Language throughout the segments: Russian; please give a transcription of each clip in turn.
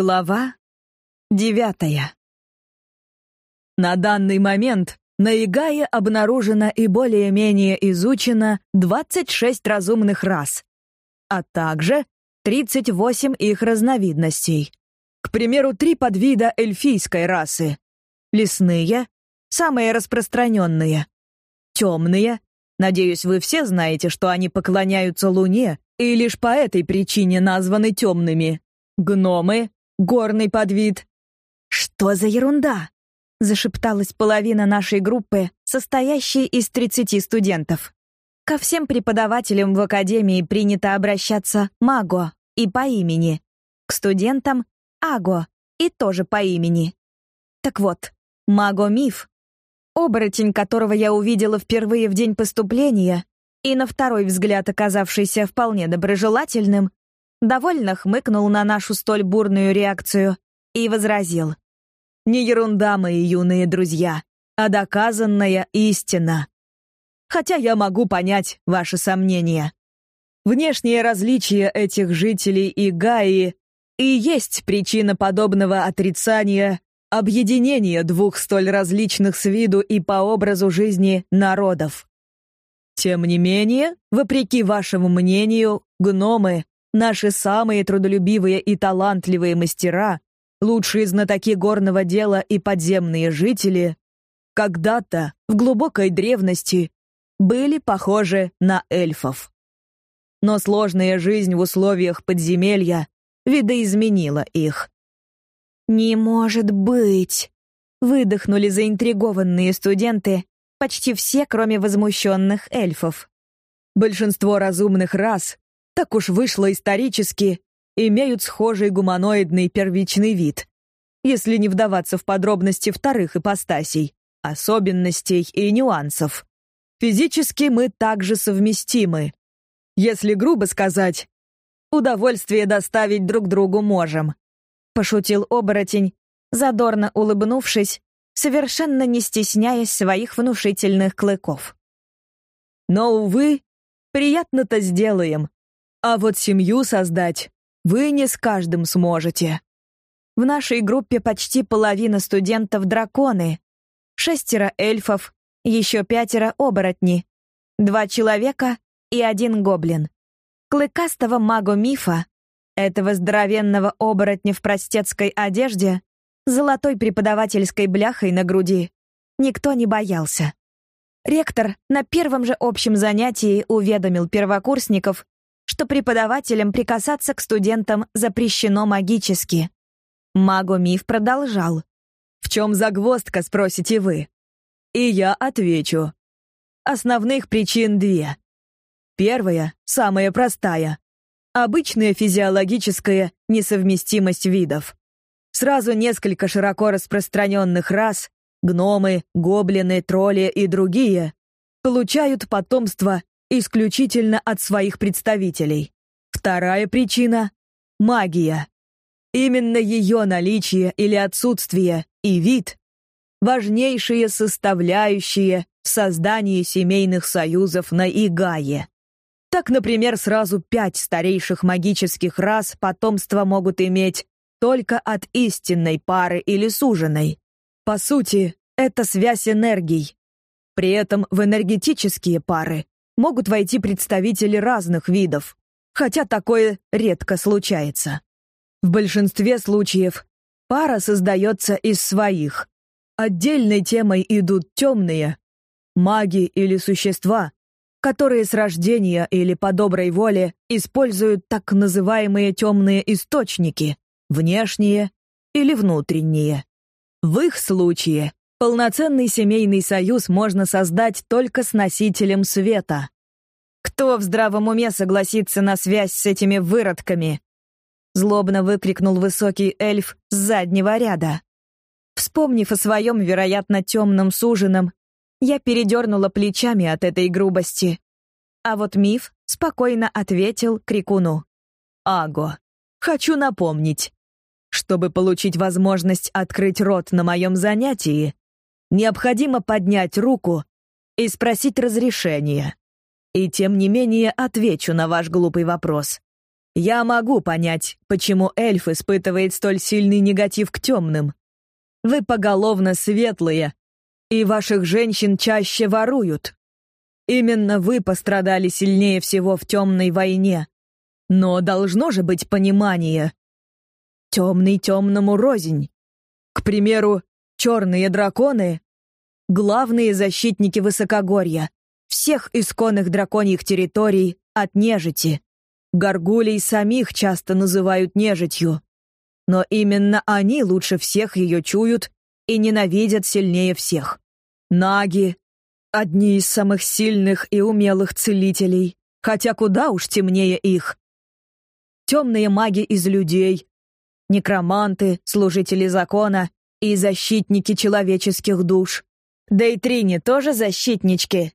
Глава девятая. На данный момент на Игае обнаружено и более-менее изучено 26 разумных рас, а также 38 их разновидностей. К примеру, три подвида эльфийской расы. Лесные, самые распространенные. Темные. Надеюсь, вы все знаете, что они поклоняются Луне и лишь по этой причине названы темными. Гномы, горный подвид. Что за ерунда? Зашепталась половина нашей группы, состоящей из 30 студентов. Ко всем преподавателям в академии принято обращаться Маго и по имени. К студентам Аго и тоже по имени. Так вот, Маго-миф, оборотень которого я увидела впервые в день поступления и на второй взгляд оказавшийся вполне доброжелательным, довольно хмыкнул на нашу столь бурную реакцию и возразил. «Не ерунда, мои юные друзья, а доказанная истина. Хотя я могу понять ваши сомнения. Внешние различия этих жителей и Гаи и есть причина подобного отрицания объединения двух столь различных с виду и по образу жизни народов. Тем не менее, вопреки вашему мнению, гномы Наши самые трудолюбивые и талантливые мастера, лучшие знатоки горного дела и подземные жители, когда-то, в глубокой древности, были похожи на эльфов. Но сложная жизнь в условиях подземелья видоизменила их. «Не может быть!» — выдохнули заинтригованные студенты, почти все, кроме возмущенных эльфов. Большинство разумных рас так уж вышло исторически, имеют схожий гуманоидный первичный вид, если не вдаваться в подробности вторых ипостасей, особенностей и нюансов. Физически мы также совместимы. Если грубо сказать, удовольствие доставить друг другу можем. Пошутил оборотень, задорно улыбнувшись, совершенно не стесняясь своих внушительных клыков. Но, увы, приятно-то сделаем, а вот семью создать вы не с каждым сможете. В нашей группе почти половина студентов драконы, шестеро эльфов, еще пятеро оборотни, два человека и один гоблин. Клыкастого магу-мифа, этого здоровенного оборотня в простецкой одежде, золотой преподавательской бляхой на груди, никто не боялся. Ректор на первом же общем занятии уведомил первокурсников, что преподавателям прикасаться к студентам запрещено магически. Магомиф продолжал. «В чем загвоздка, спросите вы?» И я отвечу. Основных причин две. Первая, самая простая. Обычная физиологическая несовместимость видов. Сразу несколько широко распространенных рас — гномы, гоблины, тролли и другие — получают потомство исключительно от своих представителей. Вторая причина — магия. Именно ее наличие или отсутствие и вид — важнейшие составляющие в создании семейных союзов на Игае. Так, например, сразу пять старейших магических рас потомство могут иметь только от истинной пары или суженой. По сути, это связь энергий. При этом в энергетические пары могут войти представители разных видов, хотя такое редко случается. В большинстве случаев пара создается из своих. Отдельной темой идут темные, маги или существа, которые с рождения или по доброй воле используют так называемые темные источники, внешние или внутренние. В их случае Полноценный семейный союз можно создать только с носителем света. Кто в здравом уме согласится на связь с этими выродками? Злобно выкрикнул высокий эльф с заднего ряда. Вспомнив о своем, вероятно, темном суженом, я передернула плечами от этой грубости. А вот миф спокойно ответил крикуну. «Аго, хочу напомнить, чтобы получить возможность открыть рот на моем занятии, необходимо поднять руку и спросить разрешения. И тем не менее отвечу на ваш глупый вопрос. Я могу понять, почему эльф испытывает столь сильный негатив к темным. Вы поголовно светлые, и ваших женщин чаще воруют. Именно вы пострадали сильнее всего в темной войне. Но должно же быть понимание. Темный темному рознь. К примеру, черные драконы — главные защитники высокогорья, всех исконных драконьих территорий от нежити. Горгулей самих часто называют нежитью. Но именно они лучше всех ее чуют и ненавидят сильнее всех. Наги — одни из самых сильных и умелых целителей, хотя куда уж темнее их. Темные маги из людей, некроманты, служители закона и защитники человеческих душ. Да и Трини тоже защитнички.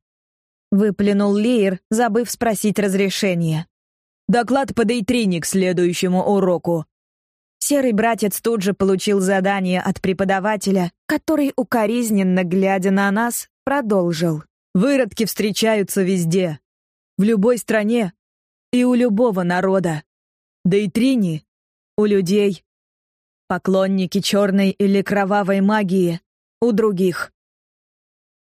Выплюнул Лиер, забыв спросить разрешения. Доклад по Дейтрини к следующему уроку. Серый братец тут же получил задание от преподавателя, который, укоризненно глядя на нас, продолжил. Выродки встречаются везде. В любой стране и у любого народа. Дейтрини — у людей. Поклонники черной или кровавой магии — у других.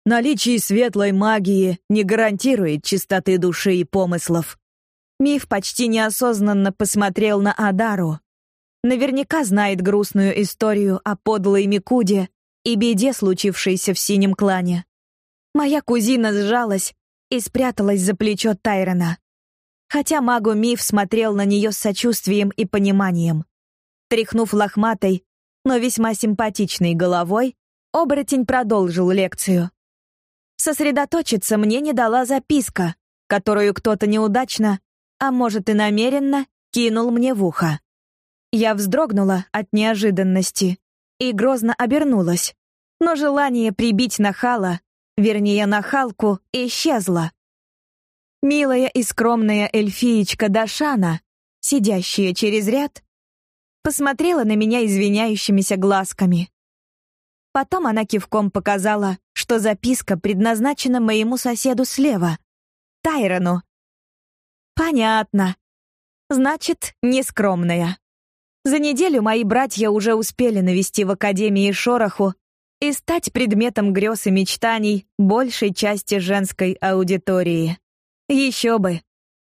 Наличие светлой магии не гарантирует чистоты души и помыслов. Миф почти неосознанно посмотрел на Адару. Наверняка знает грустную историю о подлой Микуде и беде, случившейся в синем клане. Моя кузина сжалась и спряталась за плечо Тайрона. Хотя магу Миф смотрел на нее с сочувствием и пониманием. Тряхнув лохматой, но весьма симпатичной головой, оборотень продолжил лекцию. Сосредоточиться мне не дала записка, которую кто-то неудачно а может и намеренно, кинул мне в ухо. Я вздрогнула от неожиданности и грозно обернулась, но желание прибить нахала, вернее нахалку, исчезло. Милая и скромная эльфиечка Дашана, сидящая через ряд, посмотрела на меня извиняющимися глазками. Потом она кивком показала, что записка предназначена моему соседу слева, Тайрону, Понятно. Значит, нескромная. За неделю мои братья уже успели навести в Академии шороху и стать предметом грез и мечтаний большей части женской аудитории. Еще бы.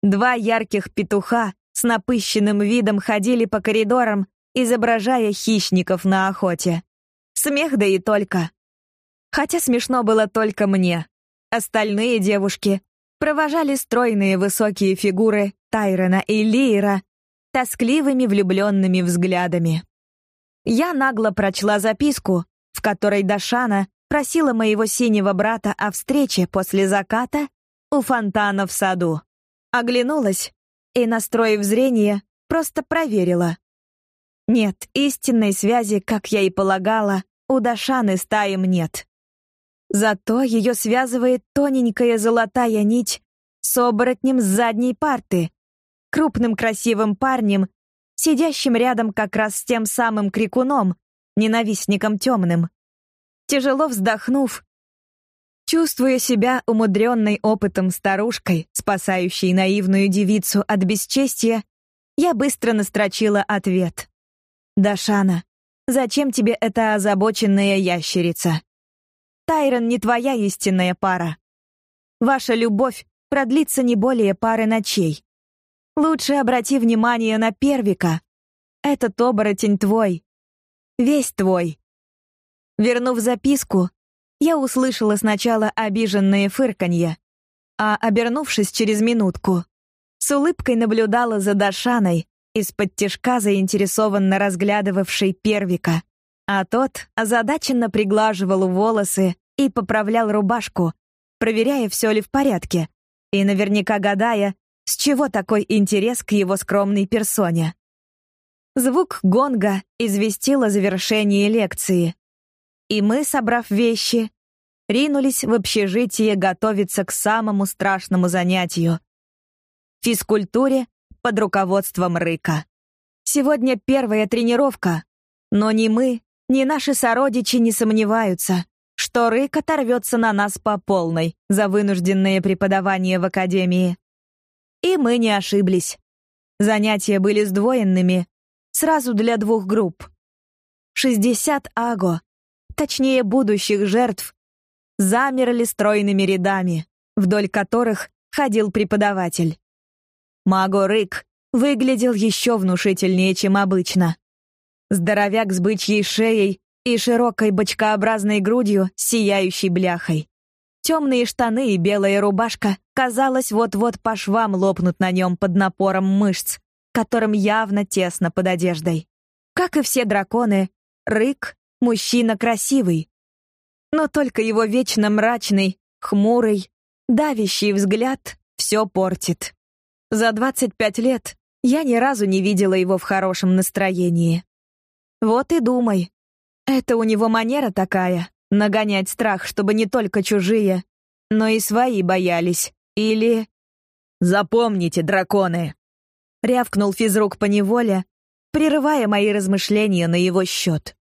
Два ярких петуха с напыщенным видом ходили по коридорам, изображая хищников на охоте. Смех да и только. Хотя смешно было только мне. Остальные девушки провожали стройные высокие фигуры Тайрона и Лиера тоскливыми влюбленными взглядами. Я нагло прочла записку, в которой Дашана просила моего синего брата о встрече после заката у фонтана в саду. Оглянулась и, настроив зрение, просто проверила. Нет, истинной связи, как я и полагала, у Дашаны с Таем нет. Зато ее связывает тоненькая золотая нить с оборотнем с задней парты, крупным красивым парнем, сидящим рядом как раз с тем самым крикуном, ненавистником темным. Тяжело вздохнув, чувствуя себя умудренной опытом старушкой, спасающей наивную девицу от бесчестия, я быстро настрочила ответ. «Дашана, зачем тебе эта озабоченная ящерица?» Тайрон не твоя истинная пара. Ваша любовь продлится не более пары ночей. Лучше обрати внимание на первика. Этот оборотень твой. Весь твой. Вернув записку, я услышала сначала обиженные фырканье, а, обернувшись через минутку, с улыбкой наблюдала за Дашаной, из-под тишка заинтересованно разглядывавшей первика а тот озадаченно приглаживал волосы и поправлял рубашку, проверяя, все ли в порядке, и наверняка гадая, с чего такой интерес к его скромной персоне. Звук гонга известил о завершении лекции, и мы, собрав вещи, ринулись в общежитие готовиться к самому страшному занятию — физкультуре под руководством Рыка. Сегодня первая тренировка, но ни мы, ни наши сородичи не сомневаются, что Рык оторвется на нас по полной за вынужденное преподавание в академии. И мы не ошиблись. Занятия были сдвоенными, сразу для двух групп. 60 аго, точнее будущих жертв, замерли стройными рядами, вдоль которых ходил преподаватель. Маго Рык выглядел еще внушительнее, чем обычно. Здоровяк с бычьей шеей и широкой бочкообразной грудью сияющей бляхой. Темные штаны и белая рубашка, казалось, вот-вот по швам лопнут на нем под напором мышц, которым явно тесно под одеждой. Как и все драконы, Рык — мужчина красивый. Но только его вечно мрачный, хмурый, давящий взгляд все портит. За 25 лет я ни разу не видела его в хорошем настроении. Вот и думай. Это у него манера такая — нагонять страх, чтобы не только чужие, но и свои боялись. Или... «Запомните, драконы!» — рявкнул физрук по неволе, прерывая мои размышления на его счет.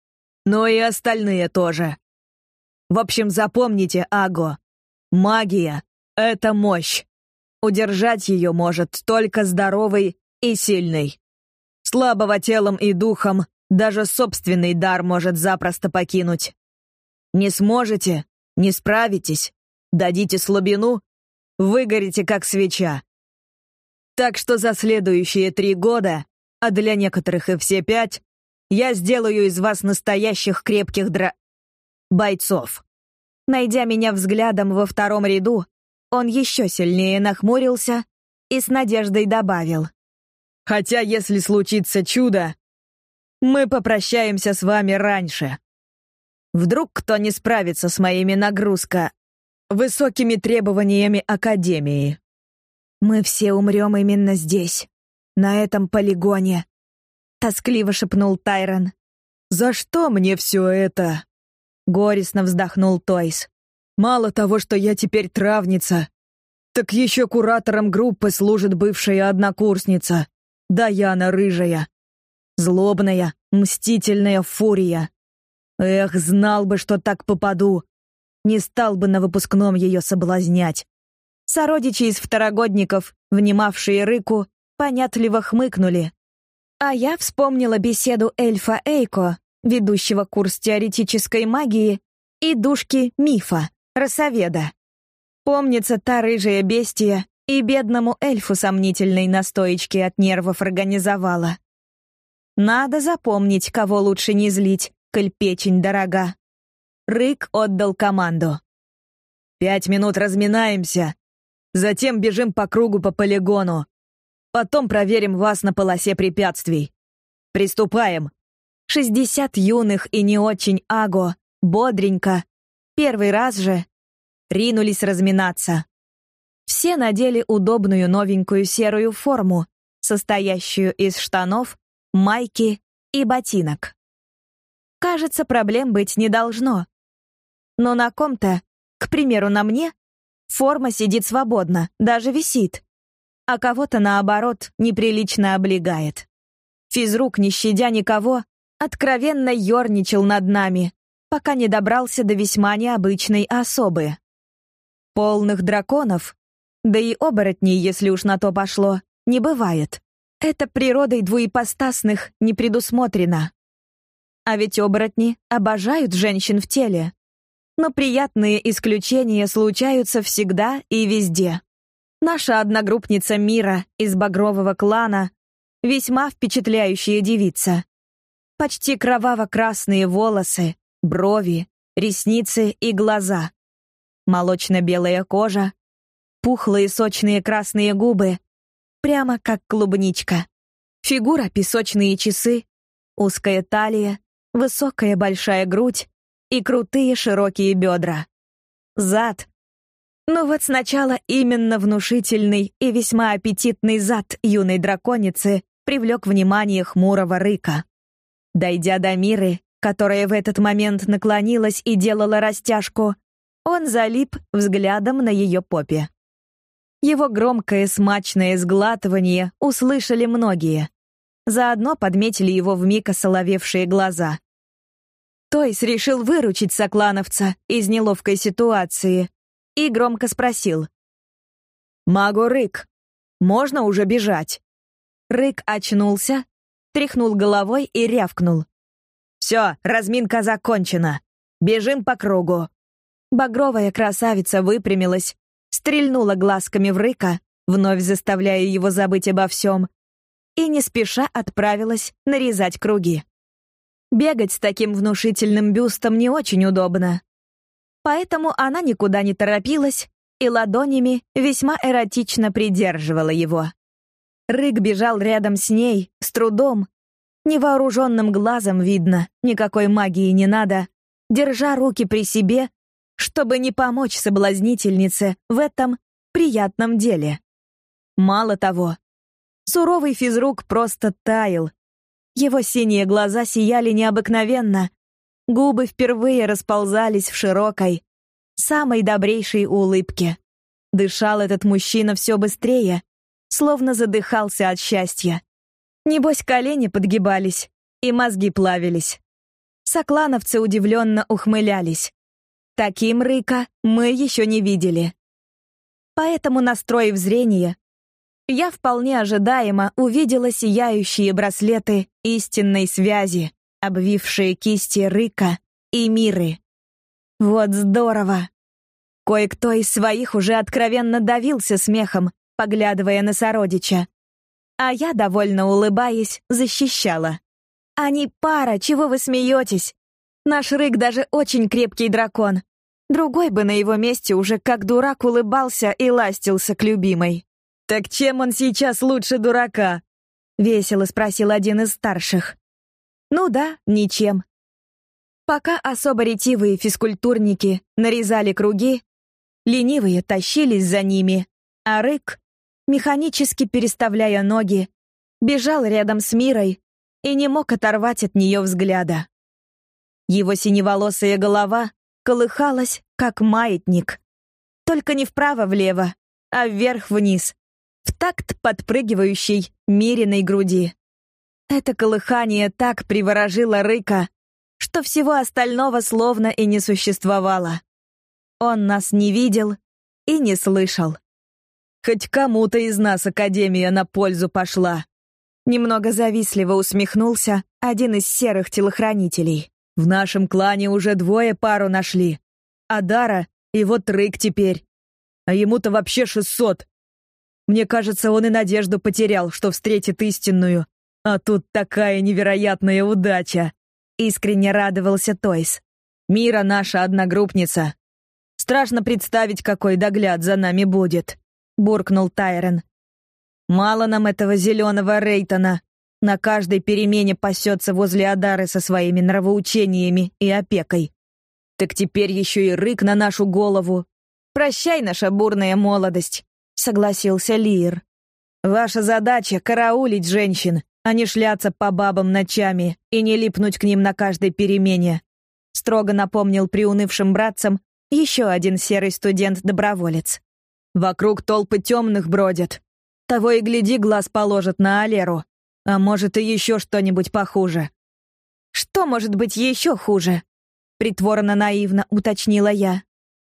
«Но и остальные тоже. В общем, запомните, Аго, магия — это мощь. Удержать ее может только здоровый и сильный. Слабого телом и духом даже собственный дар может запросто покинуть. Не сможете, не справитесь, дадите слабину, выгорите как свеча. Так что за следующие три года, а для некоторых и все пять, я сделаю из вас настоящих крепких дра... бойцов. Найдя меня взглядом во втором ряду, он еще сильнее нахмурился и с надеждой добавил. «Хотя, если случится чудо, мы попрощаемся с вами раньше. Вдруг кто не справится с моими нагрузка высокими требованиями Академии. Мы все умрем именно здесь, на этом полигоне», — тоскливо шепнул Тайрон. «За что мне все это?» — горестно вздохнул Тойс. Мало того, что я теперь травница, так еще куратором группы служит бывшая однокурсница, Даяна Рыжая. Злобная, мстительная фурия. Эх, знал бы, что так попаду. Не стал бы на выпускном ее соблазнять. Сородичи из второгодников, внимавшие Рыку, понятливо хмыкнули. А я вспомнила беседу эльфа Эйко, ведущего курс теоретической магии, и душки Мифа. Росоведа. Помнится, та рыжая бестия и бедному эльфу сомнительной настоечки от нервов организовала. Надо запомнить, кого лучше не злить, коль печень дорога. Рык отдал команду. «Пять минут разминаемся, затем бежим по кругу по полигону. Потом проверим вас на полосе препятствий. Приступаем!» Шестьдесят юных и не очень аго, бодренько, Первый раз же ринулись разминаться. Все надели удобную новенькую серую форму, состоящую из штанов, майки и ботинок. Кажется, проблем быть не должно. Но на ком-то, к примеру, на мне, форма сидит свободно, даже висит, а кого-то, наоборот, неприлично облегает. Физрук, не щадя никого, откровенно ерничал над нами, пока не добрался до весьма необычной особы. Полных драконов, да и оборотней, если уж на то пошло, не бывает. Это природой двуепостасных не предусмотрено. А ведь оборотни обожают женщин в теле. Но приятные исключения случаются всегда и везде. Наша одногруппница Мира из багрового клана весьма впечатляющая девица. Почти кроваво-красные волосы, брови, ресницы и глаза. Молочно-белая кожа, пухлые сочные красные губы, прямо как клубничка. Фигура — песочные часы, узкая талия, высокая большая грудь и крутые широкие бедра. Зад. Но вот сначала именно внушительный и весьма аппетитный зад юной драконицы привлек внимание хмурого рыка. Дойдя до Миры, которая в этот момент наклонилась и делала растяжку, он залип взглядом на ее попе. Его громкое смачное сглатывание услышали многие. Заодно подметили его вмиг осоловевшие глаза. Тойс решил выручить соклановца из неловкой ситуации и громко спросил. «Маго Рык, можно уже бежать?» Рык очнулся, тряхнул головой и рявкнул. «Все, разминка закончена. Бежим по кругу». Багровая красавица выпрямилась, стрельнула глазками в Рыка, вновь заставляя его забыть обо всем, и не спеша отправилась нарезать круги. Бегать с таким внушительным бюстом не очень удобно. Поэтому она никуда не торопилась и ладонями весьма эротично придерживала его. Рык бежал рядом с ней, с трудом. Невооруженным глазом видно, никакой магии не надо, держа руки при себе, чтобы не помочь соблазнительнице в этом приятном деле. Мало того, суровый физрук просто таял. Его синие глаза сияли необыкновенно, губы впервые расползались в широкой, самой добрейшей улыбке. Дышал этот мужчина все быстрее, словно задыхался от счастья. Небось, колени подгибались, и мозги плавились. Соклановцы удивленно ухмылялись. Таким рыка мы еще не видели. Поэтому, настроив зрение, я вполне ожидаемо увидела сияющие браслеты истинной связи, обвившие кисти Рыка и Миры. Вот здорово! Кое-кто из своих уже откровенно давился смехом, поглядывая на сородича. А я, довольно улыбаясь, защищала. «Они пара, чего вы смеетесь? Наш Рык даже очень крепкий дракон. Другой бы на его месте уже как дурак улыбался и ластился к любимой». «Так чем он сейчас лучше дурака?» — весело спросил один из старших. «Ну да, ничем». Пока особо ретивые физкультурники нарезали круги, ленивые тащились за ними, а Рык механически переставляя ноги, бежал рядом с Мирой и не мог оторвать от нее взгляда. Его синеволосая голова колыхалась, как маятник. Только не вправо-влево, а вверх-вниз, в такт подпрыгивающей Мириной груди. Это колыхание так приворожило Рыка, что всего остального словно и не существовало. Он нас не видел и не слышал. Хоть кому-то из нас Академия на пользу пошла. Немного завистливо усмехнулся один из серых телохранителей. В нашем клане уже двое пару нашли. Адара и вот Рык теперь. А ему-то вообще шестьсот. Мне кажется, он и надежду потерял, что встретит истинную. А тут такая невероятная удача. Искренне радовался Тойс. Мира наша одногруппница. Страшно представить, какой догляд за нами будет буркнул Тайрон. Мало нам этого зеленого Рейтона. На каждой перемене пасется возле Адары со своими нравоучениями и опекой. Так теперь еще и рык на нашу голову. Прощай, наша бурная молодость, согласился Лир. Ваша задача — караулить женщин, а не шляться по бабам ночами и не липнуть к ним на каждой перемене. Строго напомнил приунывшим братцам еще один серый студент-доброволец. Вокруг толпы темных бродят. Того и гляди, глаз положат на Алеру. А может, и еще что-нибудь похуже. Что может быть еще хуже? Притворно-наивно уточнила я.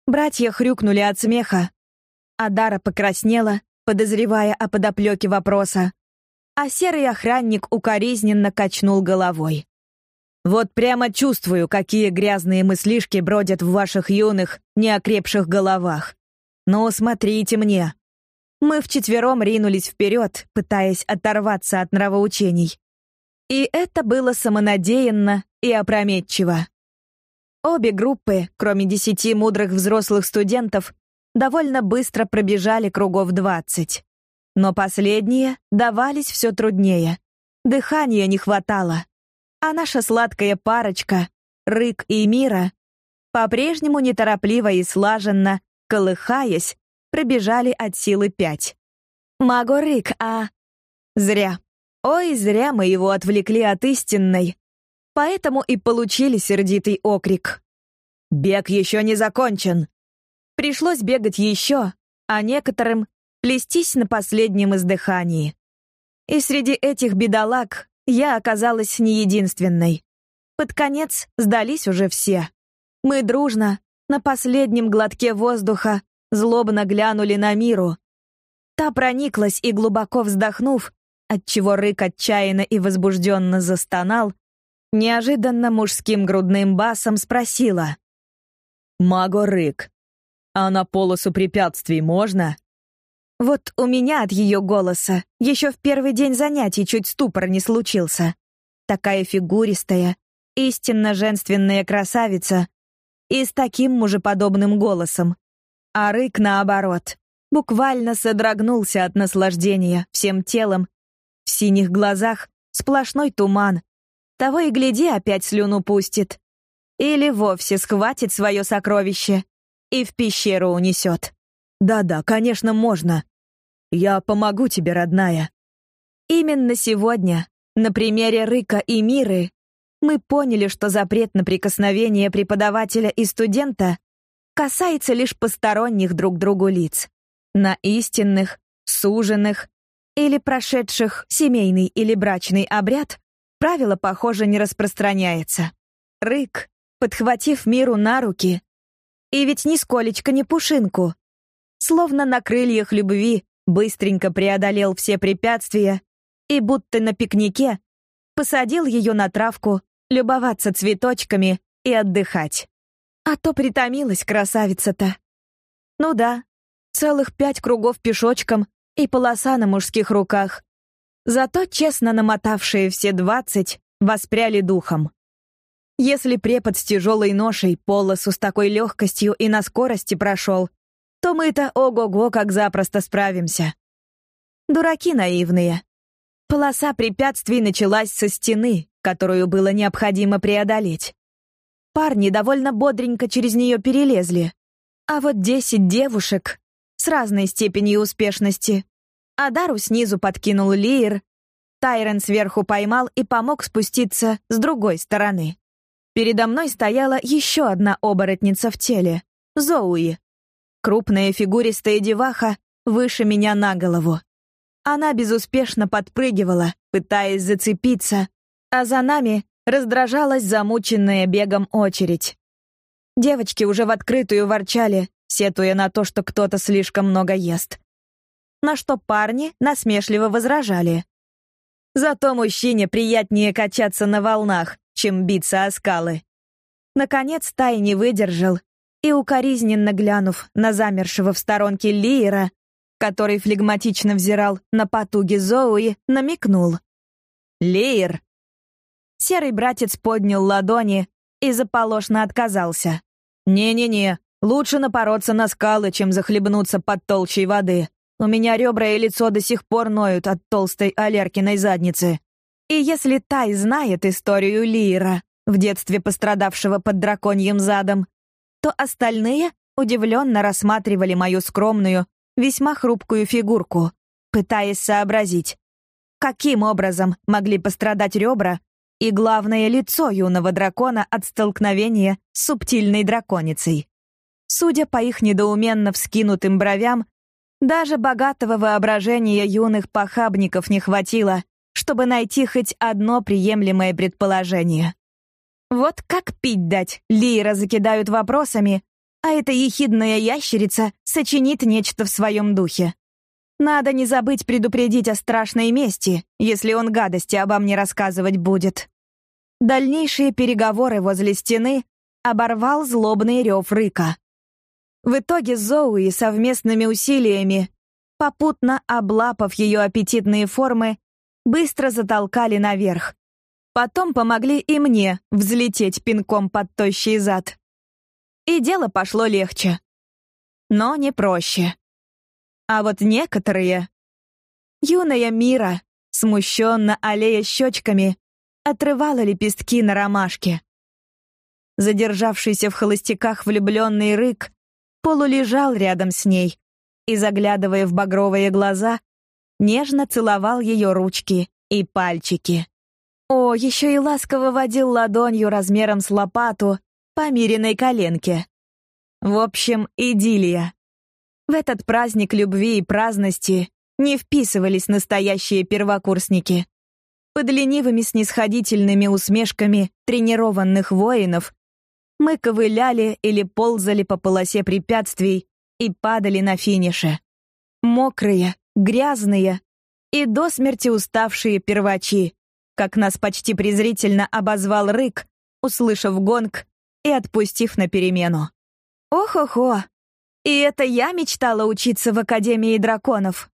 Братья хрюкнули от смеха. Адара покраснела, подозревая о подоплеке вопроса. А серый охранник укоризненно качнул головой. Вот прямо чувствую, какие грязные мыслишки бродят в ваших юных, неокрепших головах. «Ну, смотрите мне!» Мы вчетвером ринулись вперед, пытаясь оторваться от нравоучений. И это было самонадеянно и опрометчиво. Обе группы, кроме десяти мудрых взрослых студентов, довольно быстро пробежали кругов двадцать. Но последние давались все труднее. Дыхания не хватало. А наша сладкая парочка, Рык и Мира, по-прежнему неторопливо и слаженно колыхаясь, пробежали от силы пять. «Магорик, а...» Зря. Ой, зря мы его отвлекли от истинной. Поэтому и получили сердитый окрик. «Бег еще не закончен!» Пришлось бегать еще, а некоторым плестись на последнем издыхании. И среди этих бедолаг я оказалась не единственной. Под конец сдались уже все. Мы дружно, на последнем глотке воздуха злобно глянули на миру. Та прониклась и, глубоко вздохнув, отчего рык отчаянно и возбужденно застонал, неожиданно мужским грудным басом спросила. «Маго рык, а на полосу препятствий можно?» Вот у меня от ее голоса еще в первый день занятий чуть ступор не случился. Такая фигуристая, истинно женственная красавица и с таким мужеподобным голосом. А рык, наоборот, буквально содрогнулся от наслаждения всем телом. В синих глазах сплошной туман. Того и гляди, опять слюну пустит. Или вовсе схватит свое сокровище и в пещеру унесет. «Да-да, конечно, можно», я помогу тебе, родная. Именно сегодня, на примере Рыка и Миры, мы поняли, что запрет на прикосновение преподавателя и студента касается лишь посторонних друг другу лиц. На истинных, суженных или прошедших семейный или брачный обряд правило, похоже, не распространяется. Рык, подхватив Миру на руки, и ведь нисколечко не пушинку, словно на крыльях любви быстренько преодолел все препятствия и, будто на пикнике, посадил ее на травку, любоваться цветочками и отдыхать. А то притомилась красавица-то. Ну да, целых пять кругов пешочком и полоса на мужских руках. Зато честно намотавшие все двадцать воспряли духом. Если препод с тяжелой ношей полосу с такой легкостью и на скорости прошел, то мы-то ого-го как запросто справимся. Дураки наивные. Полоса препятствий началась со стены, которую было необходимо преодолеть. Парни довольно бодренько через нее перелезли. А вот десять девушек с разной степенью успешности. Адару снизу подкинул Лиер, Тайрен сверху поймал и помог спуститься с другой стороны. Передо мной стояла еще одна оборотница в теле — Зоуи. Крупная фигуристая деваха выше меня на голову. Она безуспешно подпрыгивала, пытаясь зацепиться, а за нами раздражалась замученная бегом очередь. Девочки уже в открытую ворчали, сетуя на то, что кто-то слишком много ест. На что парни насмешливо возражали. Зато мужчине приятнее качаться на волнах, чем биться о скалы. Наконец Тай не выдержал и, укоризненно глянув на замершего в сторонке Лиера, который флегматично взирал на потуги Зоуи, намекнул. «Лиер!» Серый братец поднял ладони и заполошно отказался. «Не-не-не, лучше напороться на скалы, чем захлебнуться под толщей воды. У меня ребра и лицо до сих пор ноют от толстой Алеркиной задницы. И если Тай знает историю Лиера, в детстве пострадавшего под драконьим задом, то остальные удивленно рассматривали мою скромную, весьма хрупкую фигурку, пытаясь сообразить, каким образом могли пострадать ребра и, главное, лицо юного дракона от столкновения с субтильной драконицей. Судя по их недоуменно вскинутым бровям, даже богатого воображения юных похабников не хватило, чтобы найти хоть одно приемлемое предположение. Вот как пить дать, Лира закидают вопросами, а эта ехидная ящерица сочинит нечто в своем духе. Надо не забыть предупредить о страшной мести, если он гадости обо мне рассказывать будет. Дальнейшие переговоры возле стены оборвал злобный рев рыка. В итоге Зоуи совместными усилиями, попутно облапав ее аппетитные формы, быстро затолкали наверх, Потом помогли и мне взлететь пинком под тощий зад. И дело пошло легче. Но не проще. А вот некоторые... Юная Мира, смущенно аллея щечками, отрывала лепестки на ромашке. Задержавшийся в холостяках влюбленный рык полулежал рядом с ней и, заглядывая в багровые глаза, нежно целовал ее ручки и пальчики. О, еще и ласково водил ладонью размером с лопату по мириной коленке. В общем, идиллия. В этот праздник любви и праздности не вписывались настоящие первокурсники. Под ленивыми снисходительными усмешками тренированных воинов мы ковыляли или ползали по полосе препятствий и падали на финише. Мокрые, грязные, и до смерти уставшие первачи, как нас почти презрительно обозвал Рык, услышав гонг и отпустив на перемену. Ох-охо! И это я мечтала учиться в Академии драконов.